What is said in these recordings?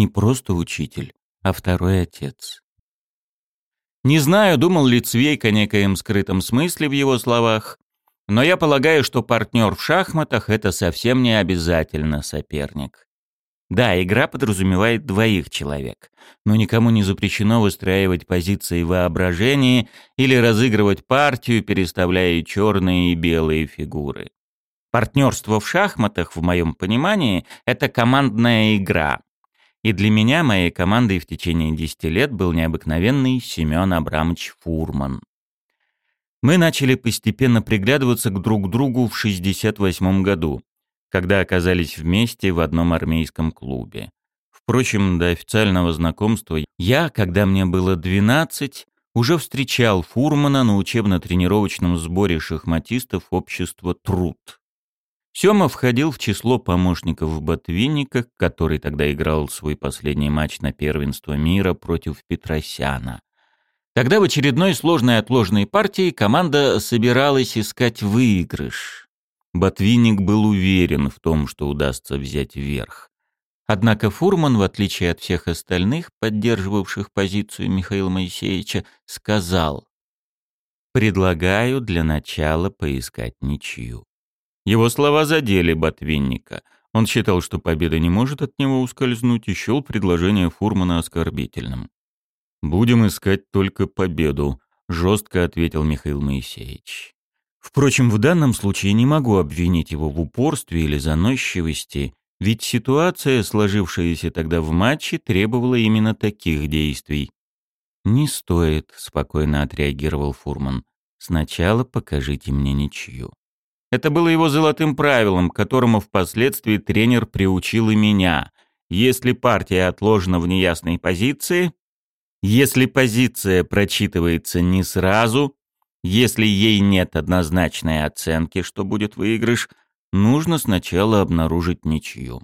Не просто учитель, а второй отец. Не знаю, думал ли Цвейк о некоем скрытом смысле в его словах, но я полагаю, что партнер в шахматах – это совсем не обязательно соперник. Да, игра подразумевает двоих человек, но никому не запрещено выстраивать позиции воображения или разыгрывать партию, переставляя черные и белые фигуры. Партнерство в шахматах, в моем понимании, это командная игра, и для меня, моей командой в течение 10 лет был необыкновенный Семен Абрамович Фурман. Мы начали постепенно приглядываться к друг другу в 68 году, когда оказались вместе в одном армейском клубе. Впрочем, до официального знакомства я, когда мне было 12, уже встречал Фурмана на учебно-тренировочном сборе шахматистов общества «Труд». Сёма входил в число помощников Ботвинника, который тогда играл свой последний матч на первенство мира против Петросяна. Тогда в очередной сложной отложенной партии команда собиралась искать выигрыш. Ботвинник был уверен в том, что удастся взять верх. Однако Фурман, в отличие от всех остальных, поддерживавших позицию Михаила Моисеевича, сказал «Предлагаю для начала поискать ничью». Его слова задели Ботвинника. Он считал, что победа не может от него ускользнуть, и счел предложение Фурмана оскорбительным. «Будем искать только победу», — жестко ответил Михаил Моисеевич. Впрочем, в данном случае не могу обвинить его в упорстве или заносчивости, ведь ситуация, сложившаяся тогда в матче, требовала именно таких действий. «Не стоит», — спокойно отреагировал Фурман. «Сначала покажите мне ничью». Это было его золотым правилом, которому впоследствии тренер приучил и меня. Если партия отложена в неясной позиции, если позиция прочитывается не сразу, если ей нет однозначной оценки, что будет выигрыш, нужно сначала обнаружить ничью.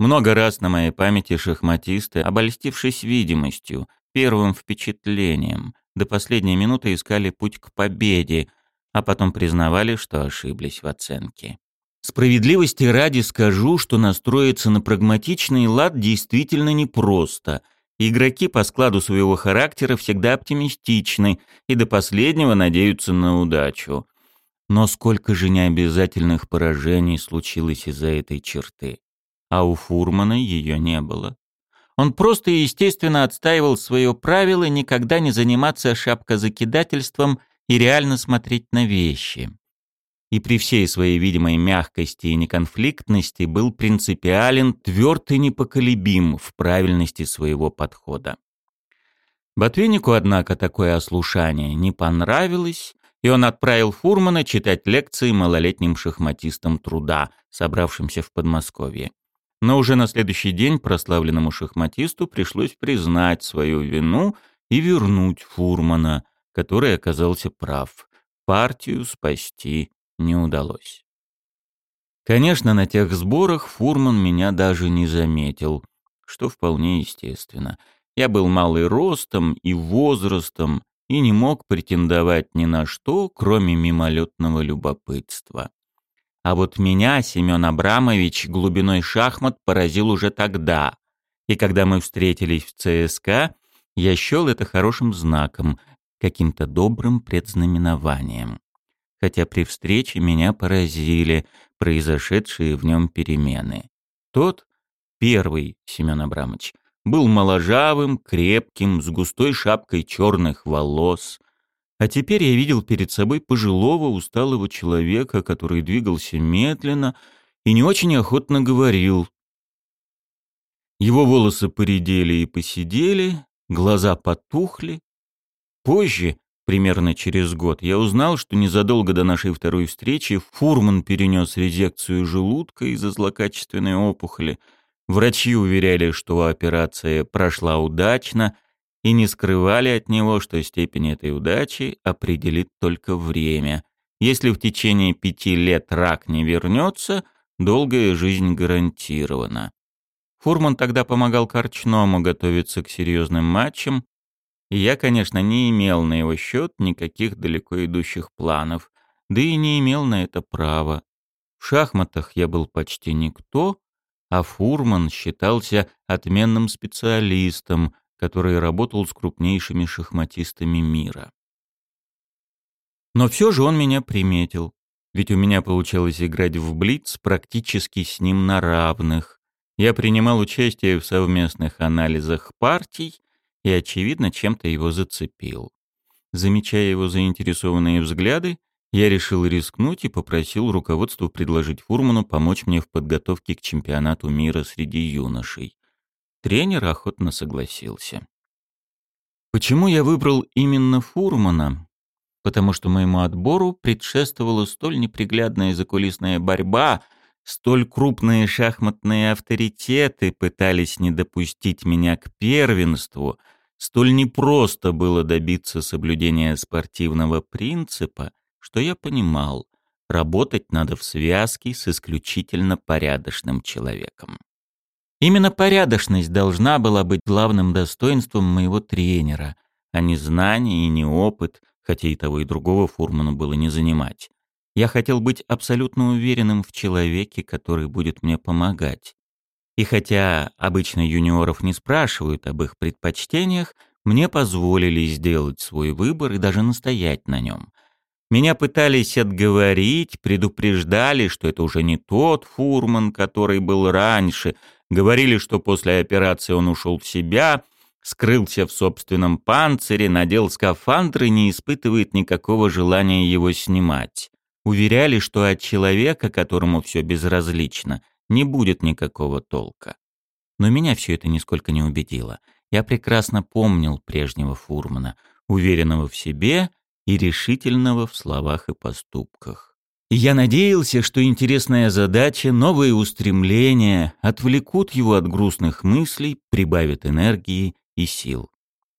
Много раз на моей памяти шахматисты, обольстившись видимостью, первым впечатлением, до последней минуты искали путь к победе, а потом признавали, что ошиблись в оценке. Справедливости ради скажу, что настроиться на прагматичный лад действительно непросто. Игроки по складу своего характера всегда оптимистичны и до последнего надеются на удачу. Но сколько же необязательных поражений случилось из-за этой черты. А у Фурмана ее не было. Он просто и естественно отстаивал свое правило никогда не заниматься шапкозакидательством – и реально смотреть на вещи. И при всей своей видимой мягкости и неконфликтности был принципиален, тверд и непоколебим в правильности своего подхода. Ботвиннику, однако, такое ослушание не понравилось, и он отправил Фурмана читать лекции малолетним шахматистам труда, собравшимся в Подмосковье. Но уже на следующий день прославленному шахматисту пришлось признать свою вину и вернуть Фурмана, который оказался прав. Партию спасти не удалось. Конечно, на тех сборах Фурман меня даже не заметил, что вполне естественно. Я был малый ростом и возрастом и не мог претендовать ни на что, кроме мимолетного любопытства. А вот меня Семен Абрамович глубиной шахмат поразил уже тогда. И когда мы встретились в ЦСКА, я счел это хорошим знаком — каким-то добрым предзнаменованием. Хотя при встрече меня поразили произошедшие в нем перемены. Тот, первый Семен Абрамович, был моложавым, крепким, с густой шапкой черных волос. А теперь я видел перед собой пожилого, усталого человека, который двигался медленно и не очень охотно говорил. Его волосы поредели и посидели, глаза потухли, Позже, примерно через год, я узнал, что незадолго до нашей второй встречи Фурман перенес резекцию желудка из-за злокачественной опухоли. Врачи уверяли, что операция прошла удачно, и не скрывали от него, что степень этой удачи определит только время. Если в течение пяти лет рак не вернется, долгая жизнь гарантирована. Фурман тогда помогал Корчному готовиться к серьезным матчам, и я, конечно, не имел на его счет никаких далеко идущих планов, да и не имел на это права. В шахматах я был почти никто, а Фурман считался отменным специалистом, который работал с крупнейшими шахматистами мира. Но все же он меня приметил, ведь у меня получалось играть в блиц практически с ним на равных. Я принимал участие в совместных анализах партий и, очевидно, чем-то его зацепил. Замечая его заинтересованные взгляды, я решил рискнуть и попросил руководство предложить Фурману помочь мне в подготовке к чемпионату мира среди юношей. Тренер охотно согласился. Почему я выбрал именно Фурмана? Потому что моему отбору предшествовала столь неприглядная закулисная борьба, столь крупные шахматные авторитеты пытались не допустить меня к первенству, столь непросто было добиться соблюдения спортивного принципа, что я понимал, работать надо в связке с исключительно порядочным человеком. Именно порядочность должна была быть главным достоинством моего тренера, а не знание и не опыт, хотя и того и другого Фурману было не занимать. Я хотел быть абсолютно уверенным в человеке, который будет мне помогать. И хотя обычно юниоров не спрашивают об их предпочтениях, мне позволили сделать свой выбор и даже настоять на нем. Меня пытались отговорить, предупреждали, что это уже не тот фурман, который был раньше, говорили, что после операции он ушел в себя, скрылся в собственном панцире, надел скафандр и не испытывает никакого желания его снимать. Уверяли, что от человека, которому все безразлично, не будет никакого толка. Но меня все это нисколько не убедило. Я прекрасно помнил прежнего фурмана, уверенного в себе и решительного в словах и поступках. И я надеялся, что интересная задача, новые устремления отвлекут его от грустных мыслей, прибавят энергии и сил.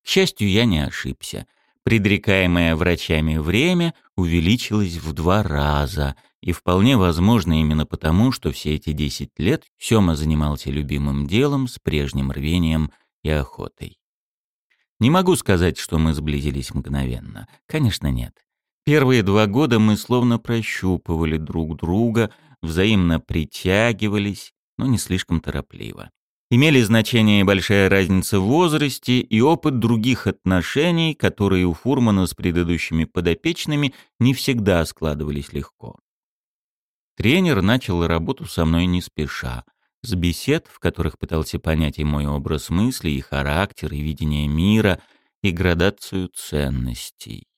К счастью, я не ошибся. Предрекаемое врачами время увеличилось в два раза, и вполне возможно именно потому, что все эти десять лет Сёма занимался любимым делом с прежним рвением и охотой. Не могу сказать, что мы сблизились мгновенно. Конечно, нет. Первые два года мы словно прощупывали друг друга, взаимно притягивались, но не слишком торопливо. Имели значение большая разница в возрасте и опыт других отношений, которые у Фурмана с предыдущими подопечными не всегда складывались легко. Тренер начал работу со мной не спеша, с бесед, в которых пытался понять и мой образ мысли, и характер, и видение мира, и градацию ценностей.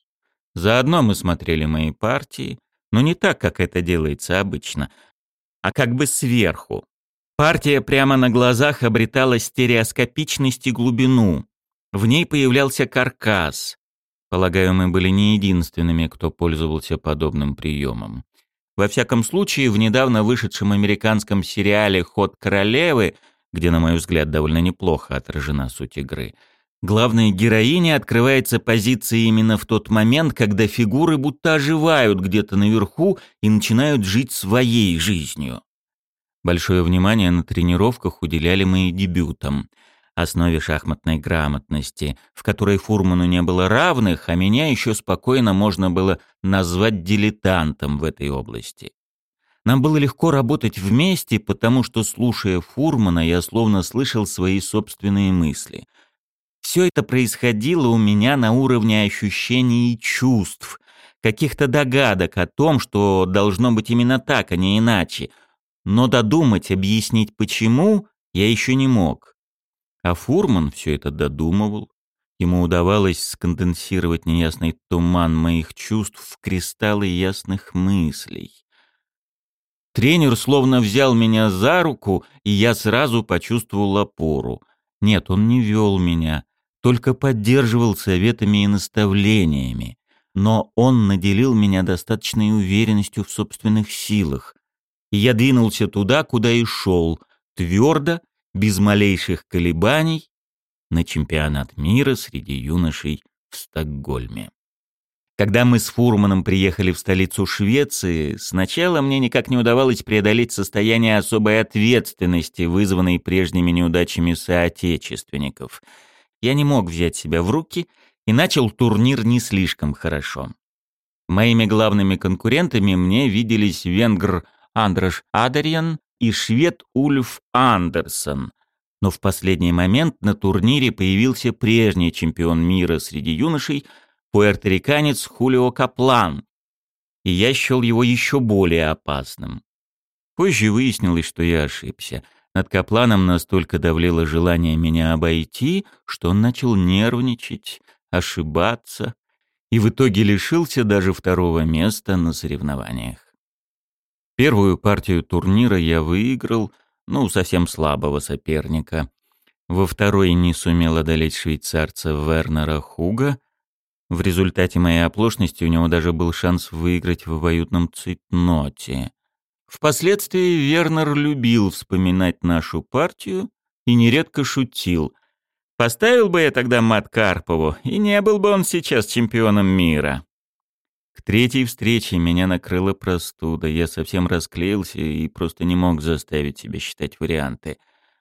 Заодно мы смотрели мои партии, но не так, как это делается обычно, а как бы сверху. Партия прямо на глазах обретала стереоскопичность и глубину. В ней появлялся каркас. Полагаю, мы были не единственными, кто пользовался подобным приемом. Во всяком случае, в недавно вышедшем американском сериале «Ход королевы», где, на мой взгляд, довольно неплохо отражена суть игры, главной героине открывается позиция именно в тот момент, когда фигуры будто оживают где-то наверху и начинают жить своей жизнью. Большое внимание на тренировках уделяли мы и дебютам — основе шахматной грамотности, в которой Фурману не было равных, а меня еще спокойно можно было назвать дилетантом в этой области. Нам было легко работать вместе, потому что, слушая Фурмана, я словно слышал свои собственные мысли. Все это происходило у меня на уровне ощущений и чувств, каких-то догадок о том, что должно быть именно так, а не иначе. Но додумать, объяснить почему, я еще не мог. А Фурман все это додумывал. Ему удавалось сконденсировать неясный туман моих чувств в кристаллы ясных мыслей. Тренер словно взял меня за руку, и я сразу почувствовал опору. Нет, он не вел меня, только поддерживал советами и наставлениями. Но он наделил меня достаточной уверенностью в собственных силах. Я двинулся туда, куда и шел, твердо без малейших колебаний на чемпионат мира среди юношей в Стокгольме. Когда мы с Фурманом приехали в столицу Швеции, сначала мне никак не удавалось преодолеть состояние особой ответственности, вызванной прежними неудачами соотечественников. Я не мог взять себя в руки и начал турнир не слишком хорошо. Моими главными конкурентами мне виделись венгр Андрош Адарьян и швед Ульф Андерсон. Но в последний момент на турнире появился прежний чемпион мира среди юношей, пуэрториканец Хулио Каплан, и я счел его еще более опасным. Позже выяснилось, что я ошибся. Над Капланом настолько давлело желание меня обойти, что он начал нервничать, ошибаться, и в итоге лишился даже второго места на соревнованиях. Первую партию турнира я выиграл, ну, совсем слабого соперника. Во второй не сумел одолеть швейцарца Вернера Хуга. В результате моей оплошности у него даже был шанс выиграть в обоюдном цитноте. Впоследствии Вернер любил вспоминать нашу партию и нередко шутил. Поставил бы я тогда мат Карпову, и не был бы он сейчас чемпионом мира. Третьей встрече меня накрыла простуда. Я совсем расклеился и просто не мог заставить себя считать варианты.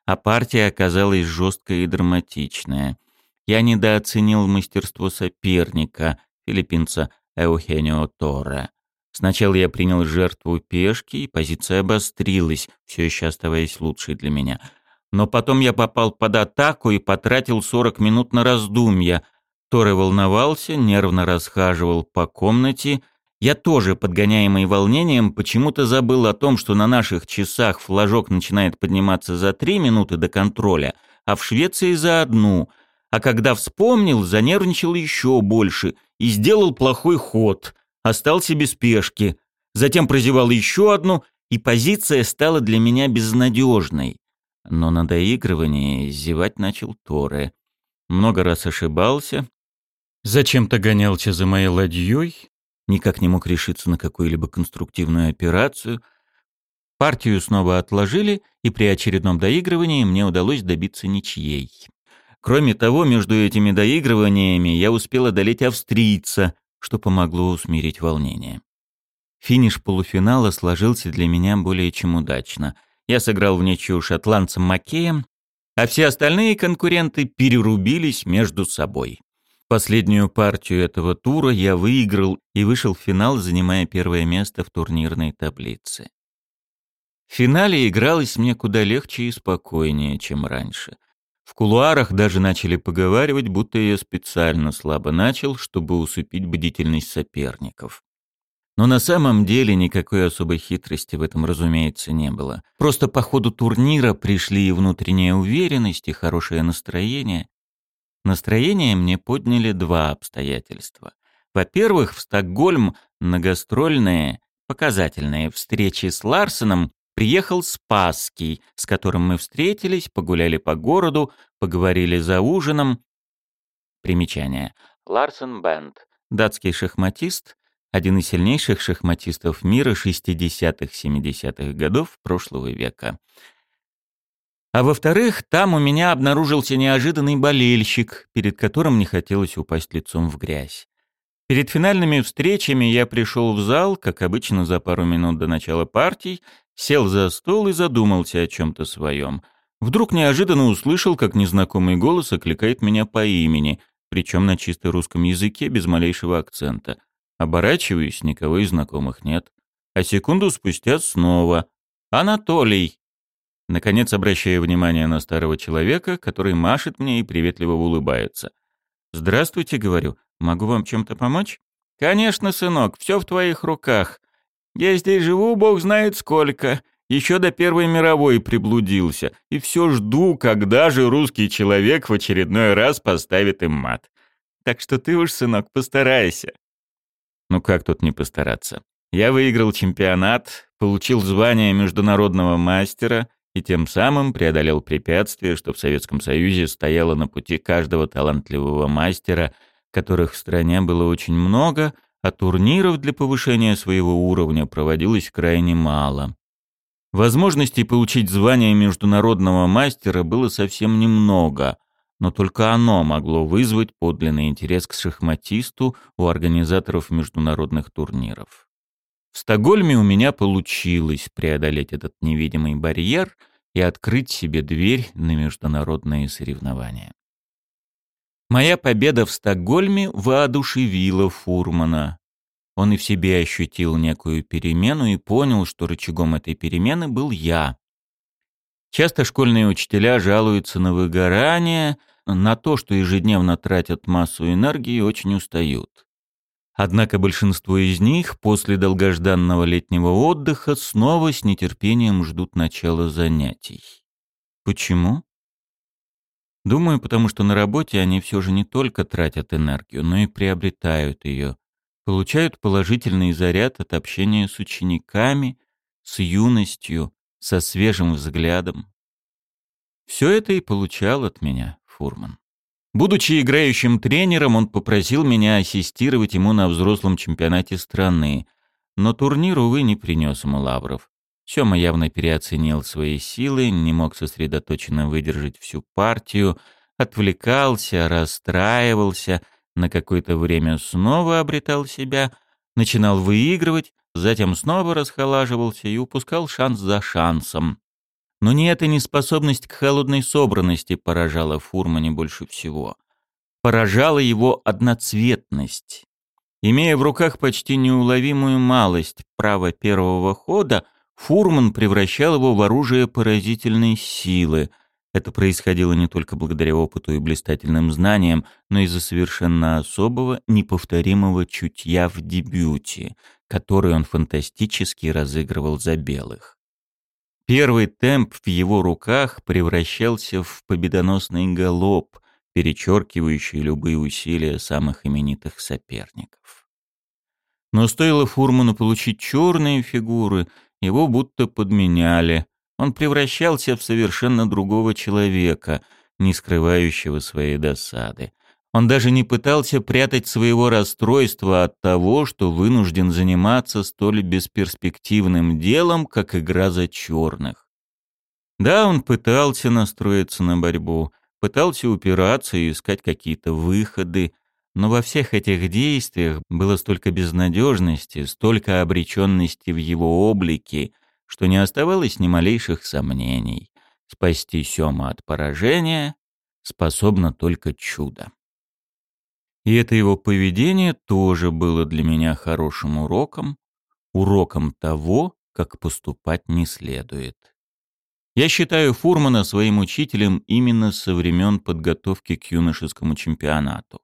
А партия оказалась жесткая и драматичная. Я недооценил мастерство соперника, филиппинца Эухенио Торре. Сначала я принял жертву пешки, и позиция обострилась, все еще оставаясь лучшей для меня — но потом я попал под атаку и потратил 40 минут на раздумья. Торы волновался, нервно расхаживал по комнате. Я тоже, подгоняемый волнением, почему-то забыл о том, что на наших часах флажок начинает подниматься за 3 минуты до контроля, а в Швеции за одну. А когда вспомнил, занервничал еще больше и сделал плохой ход, остался без пешки. Затем прозевал еще одну, и позиция стала для меня безнадежной но на доигрывании зевать начал Торе. Много раз ошибался. Зачем-то гонялся за моей ладьей, никак не мог решиться на какую-либо конструктивную операцию. Партию снова отложили, и при очередном доигрывании мне удалось добиться ничьей. Кроме того, между этими доигрываниями я успел одолеть австрийца, что помогло усмирить волнение. Финиш полуфинала сложился для меня более чем удачно — я сыграл в ничью шотландцем Макеем, а все остальные конкуренты перерубились между собой. Последнюю партию этого тура я выиграл и вышел в финал, занимая первое место в турнирной таблице. В финале игралось мне куда легче и спокойнее, чем раньше. В кулуарах даже начали поговаривать, будто я специально слабо начал, чтобы усыпить бдительность соперников. Но на самом деле никакой особой хитрости в этом, разумеется, не было. Просто по ходу турнира пришли и внутренняя уверенность, и хорошее настроение. Настроение мне подняли два обстоятельства. Во-первых, в Стокгольм на гастрольные, показательные встречи с Ларсеном приехал Спасский, с которым мы встретились, погуляли по городу, поговорили за ужином. Примечание. Ларсен Бенд. Датский шахматист, один из сильнейших шахматистов мира 60-70-х годов прошлого века. А во-вторых, там у меня обнаружился неожиданный болельщик, перед которым не хотелось упасть лицом в грязь. Перед финальными встречами я пришел в зал, как обычно за пару минут до начала партий, сел за стол и задумался о чем-то своем. Вдруг неожиданно услышал, как незнакомый голос окликает меня по имени, причем на чисто русском языке без малейшего акцента. Оборачиваюсь, никого из знакомых нет. А секунду спустя снова. «Анатолий!» Наконец обращаю внимание на старого человека, который машет мне и приветливо улыбается. «Здравствуйте», — говорю. «Могу вам чем-то помочь?» «Конечно, сынок, все в твоих руках. Я здесь живу, бог знает сколько. Еще до Первой мировой приблудился. И все жду, когда же русский человек в очередной раз поставит им мат. Так что ты уж, сынок, постарайся». Ну как тут не постараться? Я выиграл чемпионат, получил звание международного мастера и тем самым преодолел препятствие, что в Советском Союзе стояло на пути каждого талантливого мастера, которых в стране было очень много, а турниров для повышения своего уровня проводилось крайне мало. Возможностей получить звание международного мастера было совсем немного, но только оно могло вызвать подлинный интерес к шахматисту у организаторов международных турниров. В Стокгольме у меня получилось преодолеть этот невидимый барьер и открыть себе дверь на международные соревнования. Моя победа в Стокгольме воодушевила Фурмана. Он и в себе ощутил некую перемену и понял, что рычагом этой перемены был я. Часто школьные учителя жалуются на выгорание, на то, что ежедневно тратят массу энергии и очень устают. Однако большинство из них после долгожданного летнего отдыха снова с нетерпением ждут начала занятий. Почему? Думаю, потому что на работе они все же не только тратят энергию, но и приобретают ее, получают положительный заряд от общения с учениками, с юностью, со свежим взглядом. Все это и получал от меня Фурман. Будучи играющим тренером, он попросил меня ассистировать ему на взрослом чемпионате страны, но турнир, увы, не принес ему лавров. Сёма явно переоценил свои силы, не мог сосредоточенно выдержать всю партию, отвлекался, расстраивался, на какое-то время снова обретал себя, начинал выигрывать, затем снова расхолаживался и упускал шанс за шансом. Но не эта неспособность к холодной собранности поражала Фурмане больше всего. Поражала его одноцветность. Имея в руках почти неуловимую малость права первого хода, Фурман превращал его в оружие поразительной силы. Это происходило не только благодаря опыту и блистательным знаниям, но и из-за совершенно особого, неповторимого чутья в дебюте, который он фантастически разыгрывал за белых. Первый темп в его руках превращался в победоносный галоп, перечеркивающий любые усилия самых именитых соперников. Но стоило Фурману получить черные фигуры, его будто подменяли. Он превращался в совершенно другого человека, не скрывающего своей досады. Он даже не пытался прятать своего расстройства от того, что вынужден заниматься столь бесперспективным делом, как игра за черных. Да, он пытался настроиться на борьбу, пытался упираться и искать какие-то выходы, но во всех этих действиях было столько безнадежности, столько обреченности в его облике, что не оставалось ни малейших сомнений. Спасти Сёма от поражения способно только чудо. И это его поведение тоже было для меня хорошим уроком, уроком того, как поступать не следует. Я считаю Фурмана своим учителем именно со времен подготовки к юношескому чемпионату.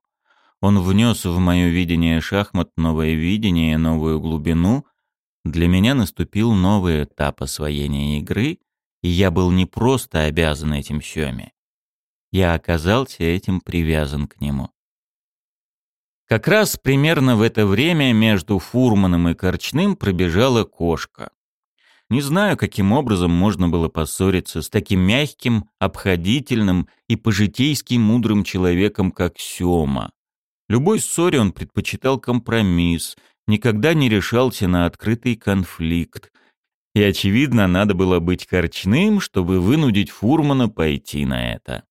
Он внес в мое видение шахмат новое видение, новую глубину. Для меня наступил новый этап освоения игры, и я был не просто обязан этим Сёме. Я оказался этим привязан к нему. Как раз примерно в это время между Фурманом и Корчным пробежала кошка. Не знаю, каким образом можно было поссориться с таким мягким, обходительным и по-житейски мудрым человеком, как Сёма. Любой ссоре он предпочитал компромисс, никогда не решался на открытый конфликт. И, очевидно, надо было быть корчным, чтобы вынудить Фурмана пойти на это.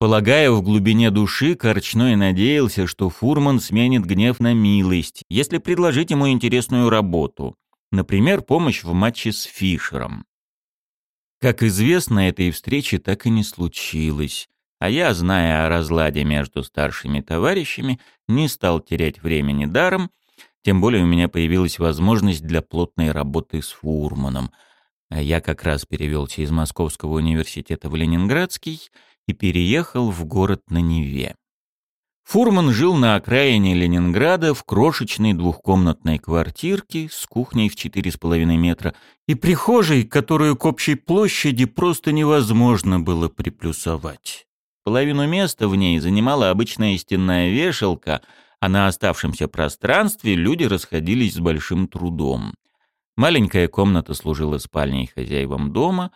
Полагая в глубине души, Корчной надеялся, что Фурман сменит гнев на милость, если предложить ему интересную работу, например, помощь в матче с Фишером. Как известно, этой встречи так и не случилось, а я, зная о разладе между старшими товарищами, не стал терять времени даром, тем более у меня появилась возможность для плотной работы с Фурманом. Я как раз перевелся из Московского университета в Ленинградский — и переехал в город на Неве. Фурман жил на окраине Ленинграда в крошечной двухкомнатной квартирке с кухней в 4,5 метра и прихожей, которую к общей площади просто невозможно было приплюсовать. Половину места в ней занимала обычная стенная вешалка, а на оставшемся пространстве люди расходились с большим трудом. Маленькая комната служила спальней хозяевам дома,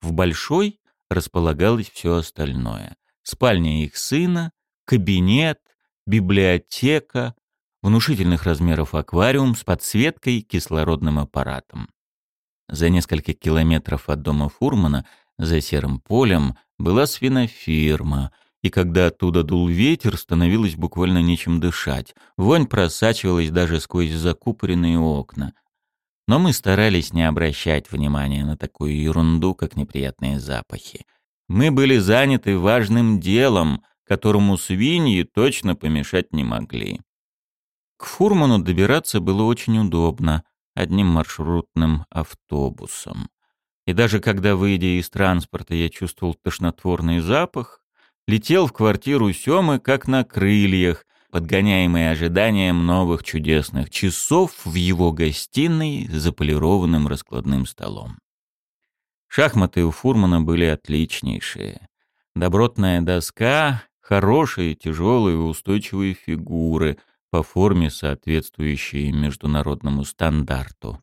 в большой располагалось все остальное. Спальня их сына, кабинет, библиотека, внушительных размеров аквариум с подсветкой и кислородным аппаратом. За несколько километров от дома Фурмана, за серым полем, была свиноферма, и когда оттуда дул ветер, становилось буквально нечем дышать. Вонь просачивалась даже сквозь закупоренные окна, но мы старались не обращать внимания на такую ерунду, как неприятные запахи. Мы были заняты важным делом, которому свиньи точно помешать не могли. К Фурману добираться было очень удобно, одним маршрутным автобусом. И даже когда, выйдя из транспорта, я чувствовал тошнотворный запах, летел в квартиру Сёмы как на крыльях, подгоняемый ожиданием новых чудесных часов в его гостиной за полированным раскладным столом. Шахматы у Фурмана были отличнейшие. Добротная доска, хорошие, тяжелые и устойчивые фигуры, по форме соответствующие международному стандарту.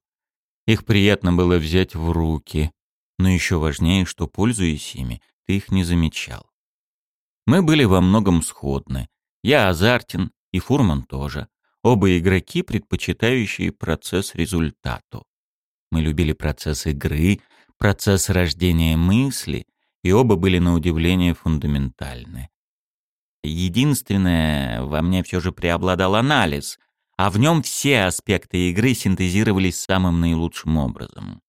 Их приятно было взять в руки, но еще важнее, что, пользуясь ими, ты их не замечал. Мы были во многом сходны. Я азартен, и Фурман тоже. Оба игроки, предпочитающие процесс результату. Мы любили процесс игры, процесс рождения мысли, и оба были на удивление фундаментальны. Единственное, во мне все же преобладал анализ, а в нем все аспекты игры синтезировались самым наилучшим образом.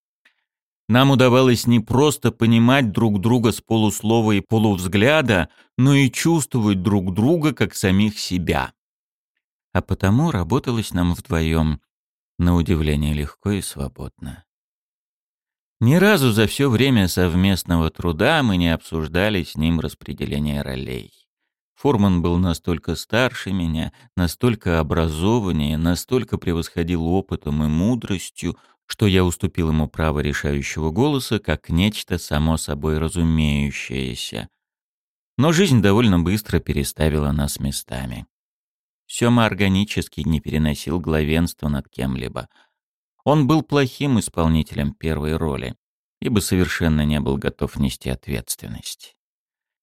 Нам удавалось не просто понимать друг друга с полуслова и полувзгляда, но и чувствовать друг друга как самих себя. А потому работалось нам вдвоем, на удивление легко и свободно. Ни разу за все время совместного труда мы не обсуждали с ним распределение ролей. Форман был настолько старше меня, настолько образованнее, настолько превосходил опытом и мудростью, что я уступил ему право решающего голоса как нечто само собой разумеющееся. Но жизнь довольно быстро переставила нас местами. Сёма органически не переносил главенства над кем-либо. Он был плохим исполнителем первой роли, ибо совершенно не был готов нести ответственность.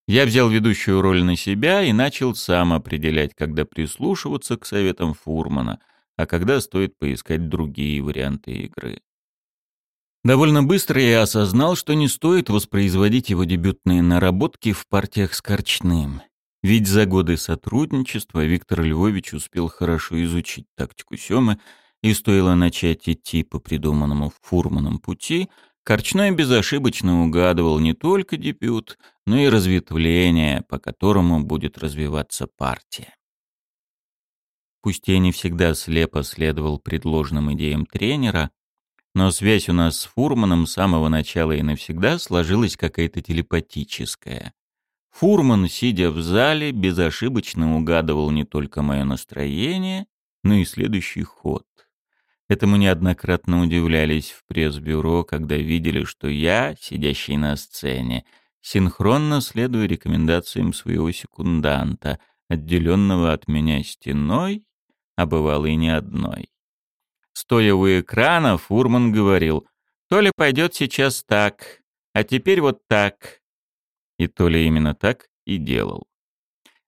Я взял ведущую роль на себя и начал сам определять, когда прислушиваться к советам Фурмана — а когда стоит поискать другие варианты игры. Довольно быстро я осознал, что не стоит воспроизводить его дебютные наработки в партиях с Корчным. Ведь за годы сотрудничества Виктор Львович успел хорошо изучить тактику Сёмы, и стоило начать идти по придуманному Фурманом пути, Корчной безошибочно угадывал не только дебют, но и разветвление, по которому будет развиваться партия. Пусть я не всегда слепо следовал предложенным идеям тренера, но связь у нас с Фурманом с самого начала и навсегда сложилась какая-то телепатическая. Фурман, сидя в зале, безошибочно угадывал не только мое настроение, но и следующий ход. Этому неоднократно удивлялись в пресс-бюро, когда видели, что я, сидящий на сцене, синхронно следую рекомендациям своего секунданта, отделенного от меня стеной а бывало и не одной. Стоя у экрана, Фурман говорил, «То ли пойдет сейчас так, а теперь вот так». И то ли именно так и делал.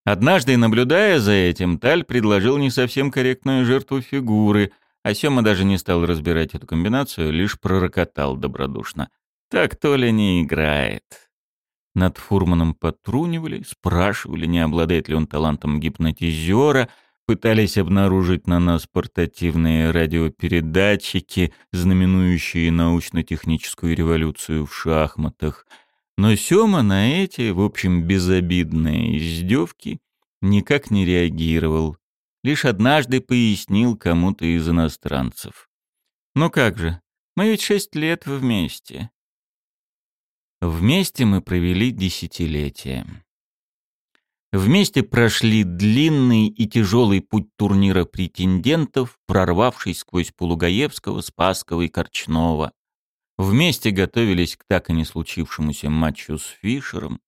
Однажды, наблюдая за этим, Таль предложил не совсем корректную жертву фигуры, а Сёма даже не стал разбирать эту комбинацию, лишь пророкотал добродушно. «Так Толя не играет». Над Фурманом потрунивали, спрашивали, не обладает ли он талантом гипнотизера — пытались обнаружить на нас портативные радиопередатчики, знаменующие научно-техническую революцию в шахматах. Но Сёма на эти, в общем, безобидные издевки никак не реагировал. Лишь однажды пояснил кому-то из иностранцев. «Ну как же, мы ведь шесть лет вместе». Вместе мы провели десятилетия. Вместе прошли длинный и тяжелый путь турнира претендентов, прорвавшись сквозь Полугаевского, Спасского и Корчнова. Вместе готовились к так и не случившемуся матчу с Фишером.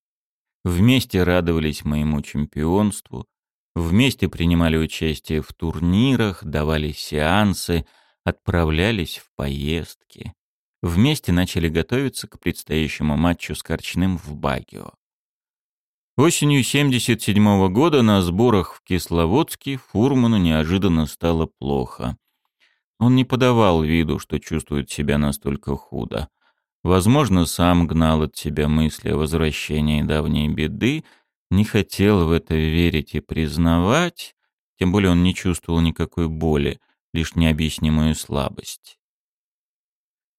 Вместе радовались моему чемпионству. Вместе принимали участие в турнирах, давали сеансы, отправлялись в поездки. Вместе начали готовиться к предстоящему матчу с Корчным в Багио. Осенью 77 -го года на сборах в Кисловодске Фурману неожиданно стало плохо. Он не подавал виду, что чувствует себя настолько худо. Возможно, сам гнал от себя мысли о возвращении давней беды, не хотел в это верить и признавать, тем более он не чувствовал никакой боли, лишь необъяснимую слабость.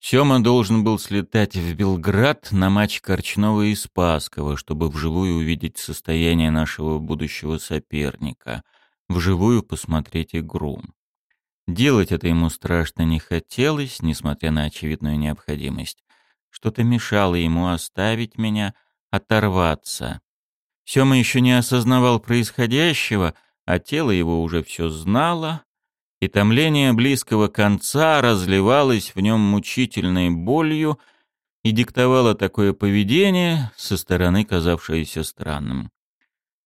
Сёма должен был слетать в Белград на матч Корчнова и Спасского, чтобы вживую увидеть состояние нашего будущего соперника, вживую посмотреть игру. Делать это ему страшно не хотелось, несмотря на очевидную необходимость. Что-то мешало ему оставить меня, оторваться. Сёма еще не осознавал происходящего, а тело его уже все знало, и томление близкого конца разливалось в нем мучительной болью и диктовало такое поведение, со стороны казавшееся странным.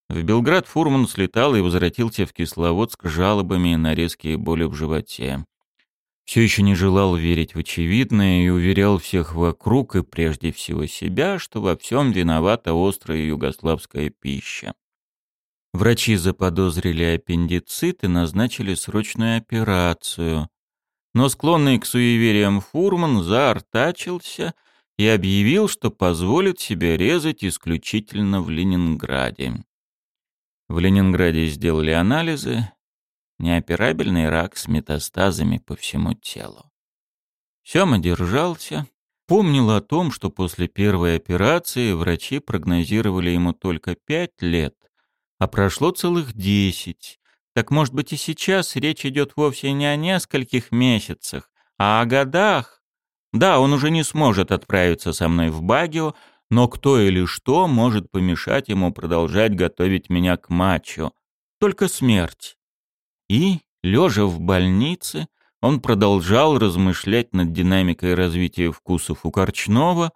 В Белград Фурман слетал и возвратился в Кисловодск с жалобами на резкие боли в животе. Все еще не желал верить в очевидное и уверял всех вокруг и прежде всего себя, что во всем виновата острая югославская пища. Врачи заподозрили аппендицит и назначили срочную операцию. Но склонный к суевериям Фурман заортачился и объявил, что позволит себе резать исключительно в Ленинграде. В Ленинграде сделали анализы. Неоперабельный рак с метастазами по всему телу. Сёма держался, помнил о том, что после первой операции врачи прогнозировали ему только пять лет, а прошло целых десять. Так может быть и сейчас речь идет вовсе не о нескольких месяцах, а о годах. Да, он уже не сможет отправиться со мной в Багио, но кто или что может помешать ему продолжать готовить меня к матчу? Только смерть. И, лежа в больнице, он продолжал размышлять над динамикой развития вкусов у Корчнова,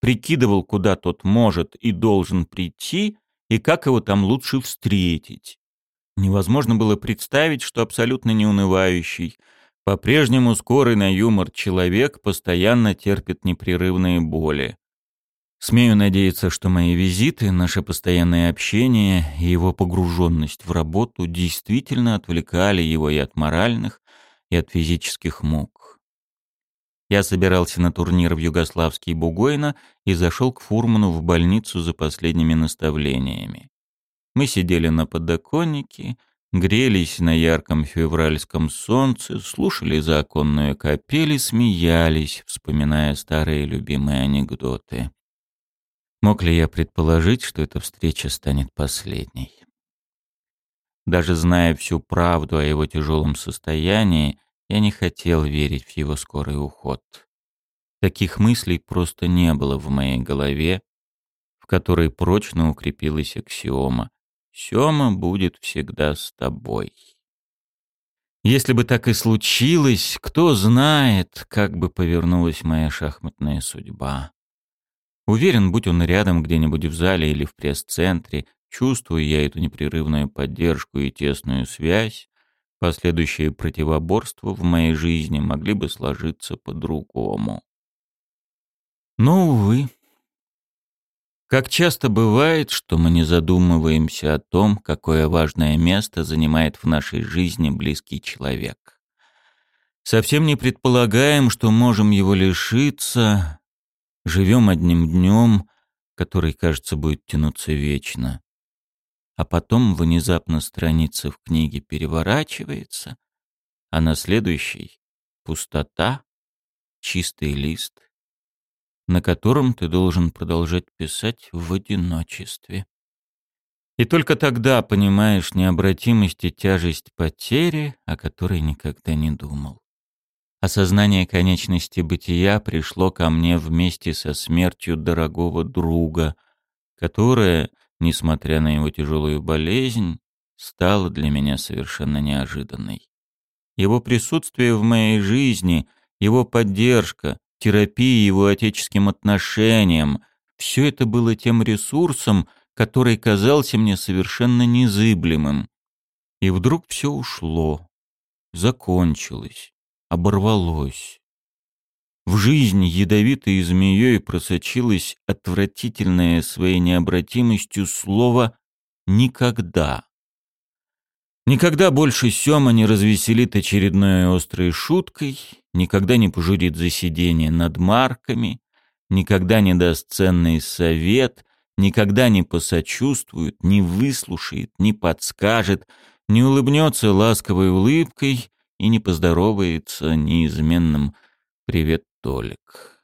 прикидывал, куда тот может и должен прийти, и как его там лучше встретить. Невозможно было представить, что абсолютно неунывающий, по-прежнему скорый на юмор человек постоянно терпит непрерывные боли. Смею надеяться, что мои визиты, наше постоянное общение и его погруженность в работу действительно отвлекали его и от моральных, и от физических мук. Я собирался на турнир в Югославский Бугойно и зашел к Фурману в больницу за последними наставлениями. Мы сидели на подоконнике, грелись на ярком февральском солнце, слушали законную капель и смеялись, вспоминая старые любимые анекдоты. Мог ли я предположить, что эта встреча станет последней? Даже зная всю правду о его тяжелом состоянии, я не хотел верить в его скорый уход. Таких мыслей просто не было в моей голове, в которой прочно укрепилась аксиома «Сёма будет всегда с тобой». Если бы так и случилось, кто знает, как бы повернулась моя шахматная судьба. Уверен, будь он рядом где-нибудь в зале или в пресс-центре, чувствую я эту непрерывную поддержку и тесную связь, последующие противоборства в моей жизни могли бы сложиться по-другому. Но, увы. Как часто бывает, что мы не задумываемся о том, какое важное место занимает в нашей жизни близкий человек. Совсем не предполагаем, что можем его лишиться, живем одним днем, который, кажется, будет тянуться вечно. А потом внезапно страница в книге переворачивается, а на следующей — пустота, чистый лист, на котором ты должен продолжать писать в одиночестве. И только тогда понимаешь необратимость и тяжесть потери, о которой никогда не думал. Осознание конечности бытия пришло ко мне вместе со смертью дорогого друга, которая, несмотря на его тяжелую болезнь, стала для меня совершенно неожиданной. Его присутствие в моей жизни, его поддержка, терапия его отеческим отношениям — все это было тем ресурсом, который казался мне совершенно незыблемым. И вдруг все ушло, закончилось оборвалось. В жизнь ядовитой змеей просочилось отвратительное своей необратимостью слово «никогда». Никогда больше Сёма не развеселит очередной острой шуткой, никогда не пожурит за над марками, никогда не даст ценный совет, никогда не посочувствует, не выслушает, не подскажет, не улыбнется ласковой улыбкой, и не поздоровается неизменным «Привет, Толик».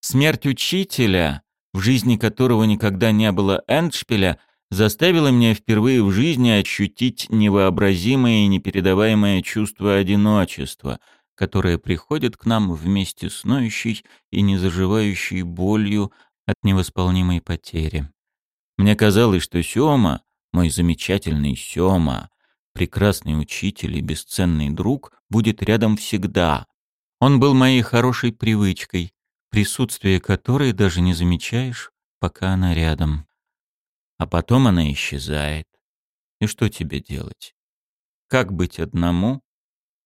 Смерть учителя, в жизни которого никогда не было эндшпиля, заставила меня впервые в жизни ощутить невообразимое и непередаваемое чувство одиночества, которая приходит к нам вместе с ноющей и незаживающей болью от невосполнимой потери. Мне казалось, что Сёма, мой замечательный Сёма, прекрасный учитель и бесценный друг, будет рядом всегда. Он был моей хорошей привычкой, присутствие которой даже не замечаешь, пока она рядом. А потом она исчезает. И что тебе делать? Как быть одному,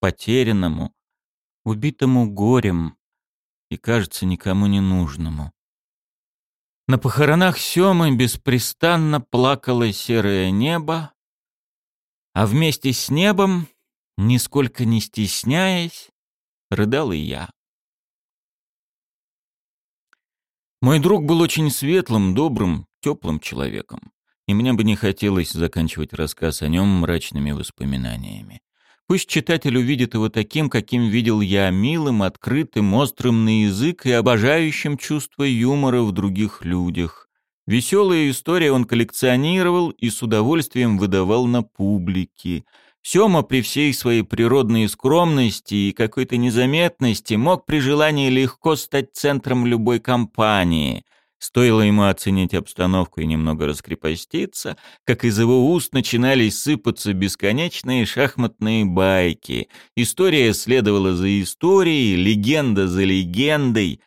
потерянному, убитому горем и, кажется, никому не нужному? На похоронах Семы беспрестанно плакало серое небо, а вместе с небом, нисколько не стесняясь, рыдал и я. Мой друг был очень светлым, добрым, теплым человеком, и мне бы не хотелось заканчивать рассказ о нем мрачными воспоминаниями. Пусть читатель увидит его таким, каким видел я, милым, открытым, острым на язык и обожающим чувство юмора в других людях. Веселые истории он коллекционировал и с удовольствием выдавал на публике — Сёма при всей своей природной скромности и какой-то незаметности мог при желании легко стать центром любой компании. Стоило ему оценить обстановку и немного раскрепоститься, как из его уст начинались сыпаться бесконечные шахматные байки. История следовала за историей, легенда за легендой.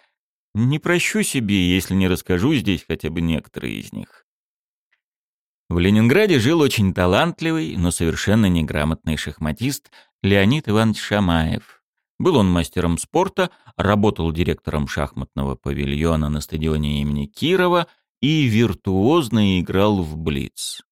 Не прощу себе, если не расскажу здесь хотя бы некоторые из них. В Ленинграде жил очень талантливый, но совершенно неграмотный шахматист Леонид Иванович Шамаев. Был он мастером спорта, работал директором шахматного павильона на стадионе имени Кирова и виртуозно играл в блиц.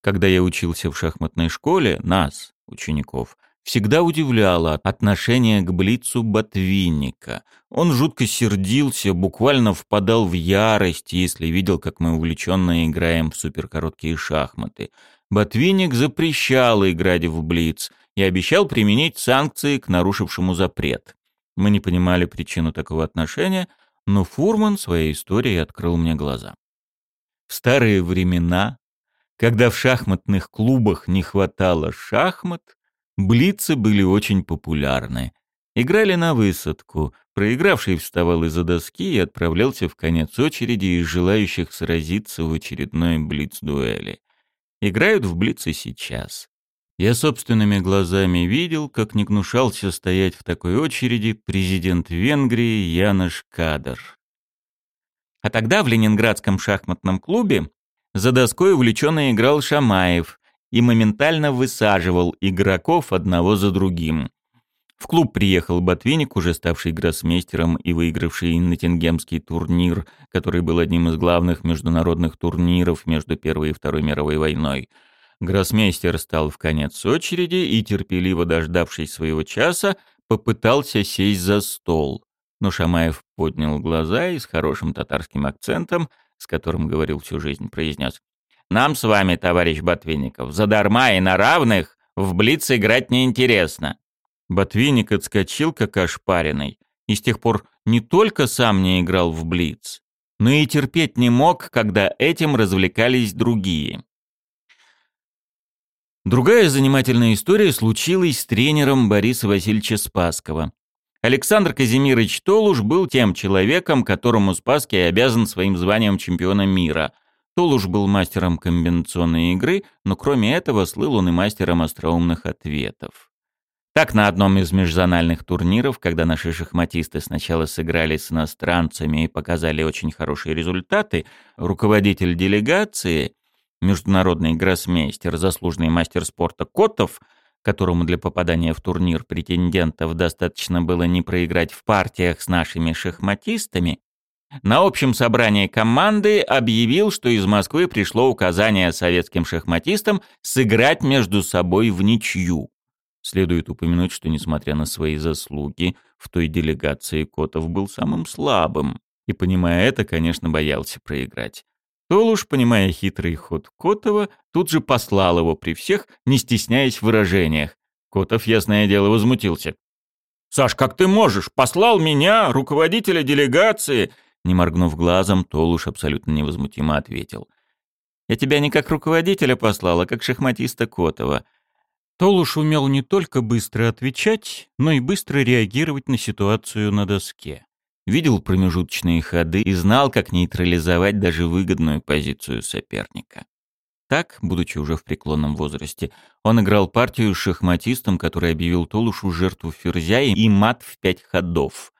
Когда я учился в шахматной школе, нас, учеников, всегда удивляло отношение к Блицу Ботвинника. Он жутко сердился, буквально впадал в ярость, если видел, как мы увлеченно играем в суперкороткие шахматы. Ботвинник запрещал играть в Блиц и обещал применить санкции к нарушившему запрет. Мы не понимали причину такого отношения, но Фурман своей историей открыл мне глаза. В старые времена, когда в шахматных клубах не хватало шахмат, Блицы были очень популярны. Играли на высадку. Проигравший вставал из-за доски и отправлялся в конец очереди из желающих сразиться в очередной блиц-дуэли. Играют в блицы сейчас. Я собственными глазами видел, как не гнушался стоять в такой очереди президент Венгрии Янош Кадр. А тогда в Ленинградском шахматном клубе за доской увлеченно играл Шамаев, и моментально высаживал игроков одного за другим. В клуб приехал Ботвинник, уже ставший гроссмейстером и выигравший Ноттингемский турнир, который был одним из главных международных турниров между Первой и Второй мировой войной. Гроссмейстер стал в конец очереди и, терпеливо дождавшись своего часа, попытался сесть за стол. Но Шамаев поднял глаза и с хорошим татарским акцентом, с которым говорил всю жизнь, произнес нам с вами, товарищ Ботвинников, задарма и на равных в блиц играть неинтересно». Ботвинник отскочил, как ошпаренный, и с тех пор не только сам не играл в блиц, но и терпеть не мог, когда этим развлекались другие. Другая занимательная история случилась с тренером Бориса Васильевича Спаскова. Александр Казимирович Толуш был тем человеком, которому Спасский обязан своим званием чемпиона мира, Толуш был мастером комбинационной игры, но кроме этого слыл он и мастером остроумных ответов. Так, на одном из межзональных турниров, когда наши шахматисты сначала сыграли с иностранцами и показали очень хорошие результаты, руководитель делегации, международный гроссмейстер, заслуженный мастер спорта Котов, которому для попадания в турнир претендентов достаточно было не проиграть в партиях с нашими шахматистами, на общем собрании команды объявил, что из Москвы пришло указание советским шахматистам сыграть между собой в ничью. Следует упомянуть, что, несмотря на свои заслуги, в той делегации Котов был самым слабым, и, понимая это, конечно, боялся проиграть. Толуш, понимая хитрый ход Котова, тут же послал его при всех, не стесняясь в выражениях. Котов, ясное дело, возмутился. «Саш, как ты можешь? Послал меня, руководителя делегации, не моргнув глазом, Толуш абсолютно невозмутимо ответил. «Я тебя не как руководителя послал, а как шахматиста Котова. Толуш умел не только быстро отвечать, но и быстро реагировать на ситуацию на доске. Видел промежуточные ходы и знал, как нейтрализовать даже выгодную позицию соперника. Так, будучи уже в преклонном возрасте, он играл партию с шахматистом, который объявил Толушу жертву ферзя и мат в пять ходов.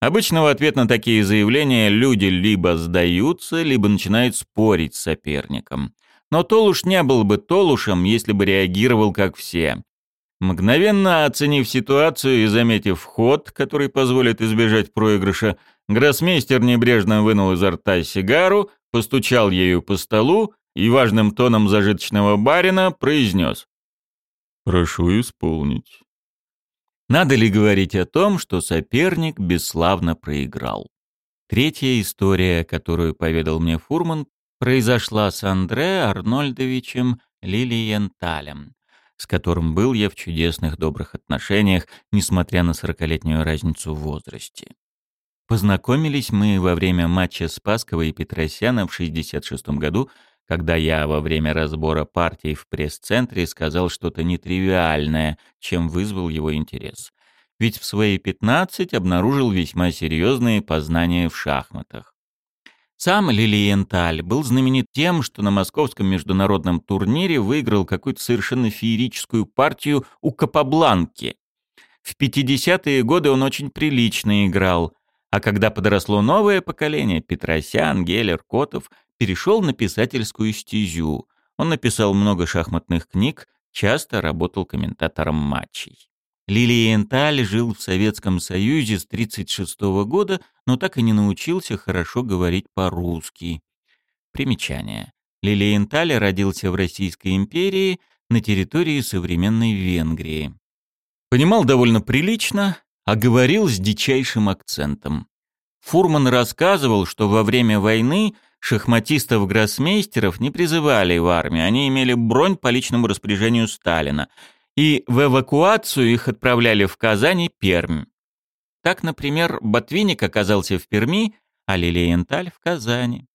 Обычно в ответ на такие заявления люди либо сдаются, либо начинают спорить с соперником. Но Толуш не был бы Толушем, если бы реагировал как все. Мгновенно оценив ситуацию и заметив ход, который позволит избежать проигрыша, гроссмейстер небрежно вынул изо рта сигару, постучал ею по столу и важным тоном зажиточного барина произнес «Прошу исполнить». Надо ли говорить о том, что соперник бесславно проиграл? Третья история, которую поведал мне Фурман, произошла с Андре Арнольдовичем Лилиенталем, с которым был я в чудесных добрых отношениях, несмотря на сорокалетнюю разницу в возрасте. Познакомились мы во время матча Спаскова и Петросяна в 66 году, когда я во время разбора партий в пресс-центре сказал что-то нетривиальное, чем вызвал его интерес. Ведь в свои 15 обнаружил весьма серьезные познания в шахматах. Сам Лилиенталь был знаменит тем, что на московском международном турнире выиграл какую-то совершенно феерическую партию у Капабланки. В 50-е годы он очень прилично играл, а когда подросло новое поколение, Петросян, Геллер, Котов, перешел на писательскую стезю. Он написал много шахматных книг, часто работал комментатором матчей. Лилиенталь жил в Советском Союзе с 1936 года, но так и не научился хорошо говорить по-русски. Примечание. Лилиенталь родился в Российской империи на территории современной Венгрии. Понимал довольно прилично, а говорил с дичайшим акцентом. Фурман рассказывал, что во время войны шахматистов-гроссмейстеров не призывали в армию, они имели бронь по личному распоряжению Сталина – и в эвакуацию их отправляли в Казань и Пермь. Так, например, Ботвинник оказался в Перми, а Лилиенталь в Казани.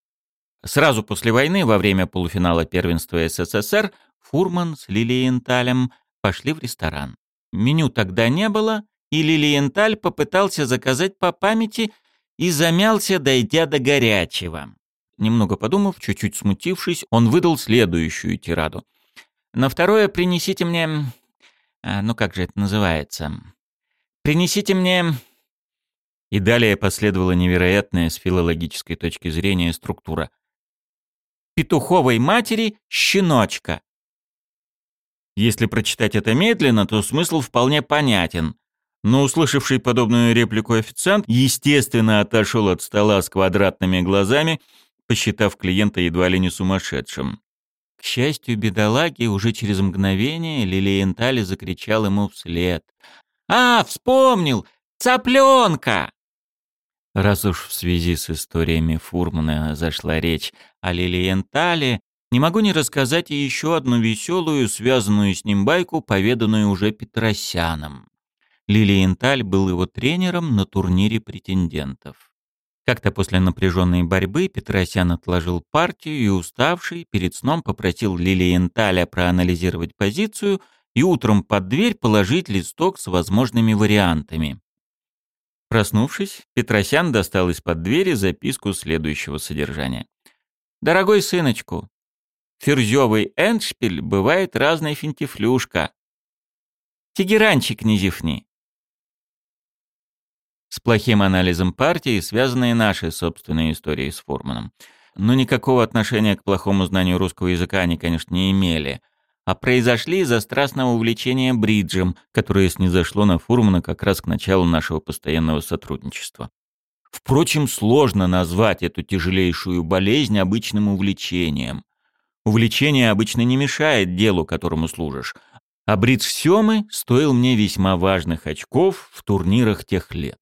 Сразу после войны, во время полуфинала первенства СССР, Фурман с Лилиенталем пошли в ресторан. Меню тогда не было, и Лилиенталь попытался заказать по памяти и замялся, дойдя до горячего. Немного подумав, чуть-чуть смутившись, он выдал следующую тираду. «На второе принесите мне а, ну как же это называется? Принесите мне... И далее последовала невероятная с филологической точки зрения структура. Петуховой матери щеночка. Если прочитать это медленно, то смысл вполне понятен. Но услышавший подобную реплику официант, естественно, отошел от стола с квадратными глазами, посчитав клиента едва ли не сумасшедшим. К счастью, бедолаги уже через мгновение Лилиентали закричал ему вслед. «А, вспомнил! Цыпленка!» Раз уж в связи с историями Фурмана зашла речь о Лилиентале, не могу не рассказать и еще одну веселую, связанную с ним байку, поведанную уже Петросяном. Лилиенталь был его тренером на турнире претендентов. Как-то после напряженной борьбы Петросян отложил партию и, уставший, перед сном попросил Лилиенталя проанализировать позицию и утром под дверь положить листок с возможными вариантами. Проснувшись, Петросян достал из-под двери записку следующего содержания. «Дорогой сыночку, ферзёвый эндшпиль бывает разной финтифлюшка. Тегеранчик не зевни. С плохим анализом партии связаны и наши собственные истории с Фурманом. Но никакого отношения к плохому знанию русского языка они, конечно, не имели, а произошли из-за страстного увлечения бриджем, которое снизошло на Фурмана как раз к началу нашего постоянного сотрудничества. Впрочем, сложно назвать эту тяжелейшую болезнь обычным увлечением. Увлечение обычно не мешает делу, которому служишь, а бридж Сёмы стоил мне весьма важных очков в турнирах тех лет.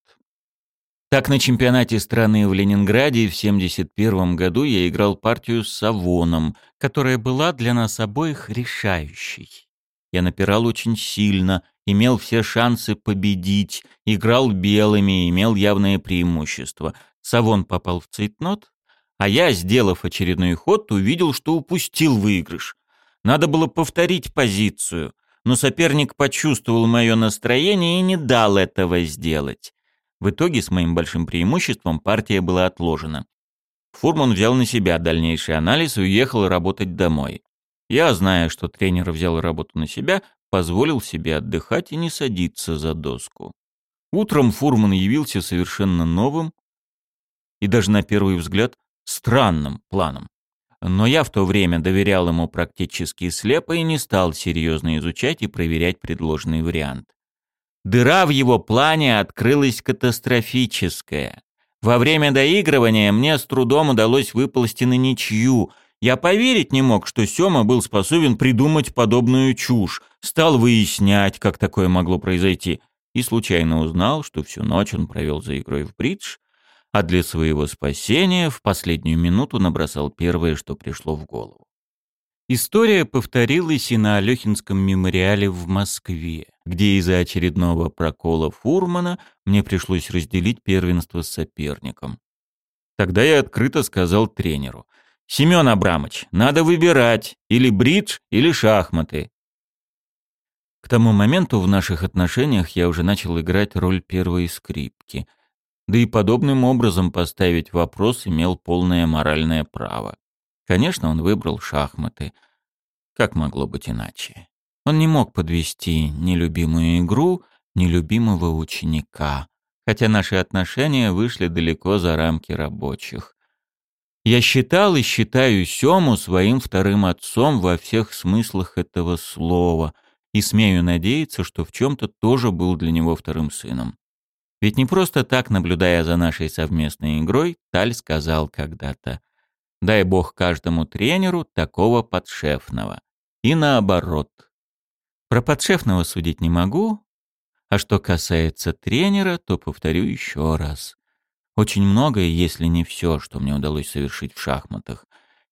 Так, на чемпионате страны в Ленинграде в 1971 году я играл партию с Савоном, которая была для нас обоих решающей. Я напирал очень сильно, имел все шансы победить, играл белыми, имел явное преимущество. Савон попал в цейтнот, а я, сделав очередной ход, увидел, что упустил выигрыш. Надо было повторить позицию. но соперник почувствовал мое настроение и не дал этого сделать. В итоге с моим большим преимуществом партия была отложена. Фурман взял на себя дальнейший анализ и уехал работать домой. Я, зная, что тренер взял работу на себя, позволил себе отдыхать и не садиться за доску. Утром Фурман явился совершенно новым и даже на первый взгляд странным планом. Но я в то время доверял ему практически слепо и не стал серьезно изучать и проверять предложенный вариант. Дыра в его плане открылась катастрофическая. Во время доигрывания мне с трудом удалось выползти на ничью. Я поверить не мог, что Сёма был способен придумать подобную чушь. Стал выяснять, как такое могло произойти. И случайно узнал, что всю ночь он провел за игрой в бридж, а для своего спасения в последнюю минуту набросал первое, что пришло в голову. История повторилась и на Алёхинском мемориале в Москве, где из-за очередного прокола Фурмана мне пришлось разделить первенство с соперником. Тогда я открыто сказал тренеру, «Семён Абрамович, надо выбирать, или бридж, или шахматы». К тому моменту в наших отношениях я уже начал играть роль первой скрипки, да и подобным образом поставить вопрос имел полное моральное право. Конечно, он выбрал шахматы. Как могло быть иначе? Он не мог подвести ни любимую игру, ни любимого ученика, хотя наши отношения вышли далеко за рамки рабочих. Я считал и считаю Сему своим вторым отцом во всех смыслах этого слова и смею надеяться, что в чем-то тоже был для него вторым сыном. Ведь не просто так, наблюдая за нашей совместной игрой, Таль сказал когда-то — Дай бог каждому тренеру такого подшефного. И наоборот. Про подшефного судить не могу, а что касается тренера, то повторю еще раз. Очень многое, если не все, что мне удалось совершить в шахматах,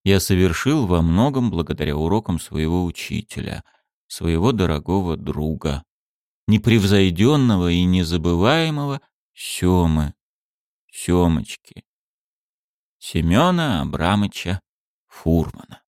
я совершил во многом благодаря урокам своего учителя, своего дорогого друга, непревзойденного и незабываемого Семы, Семочки. Семена Абрамыча Фурмана.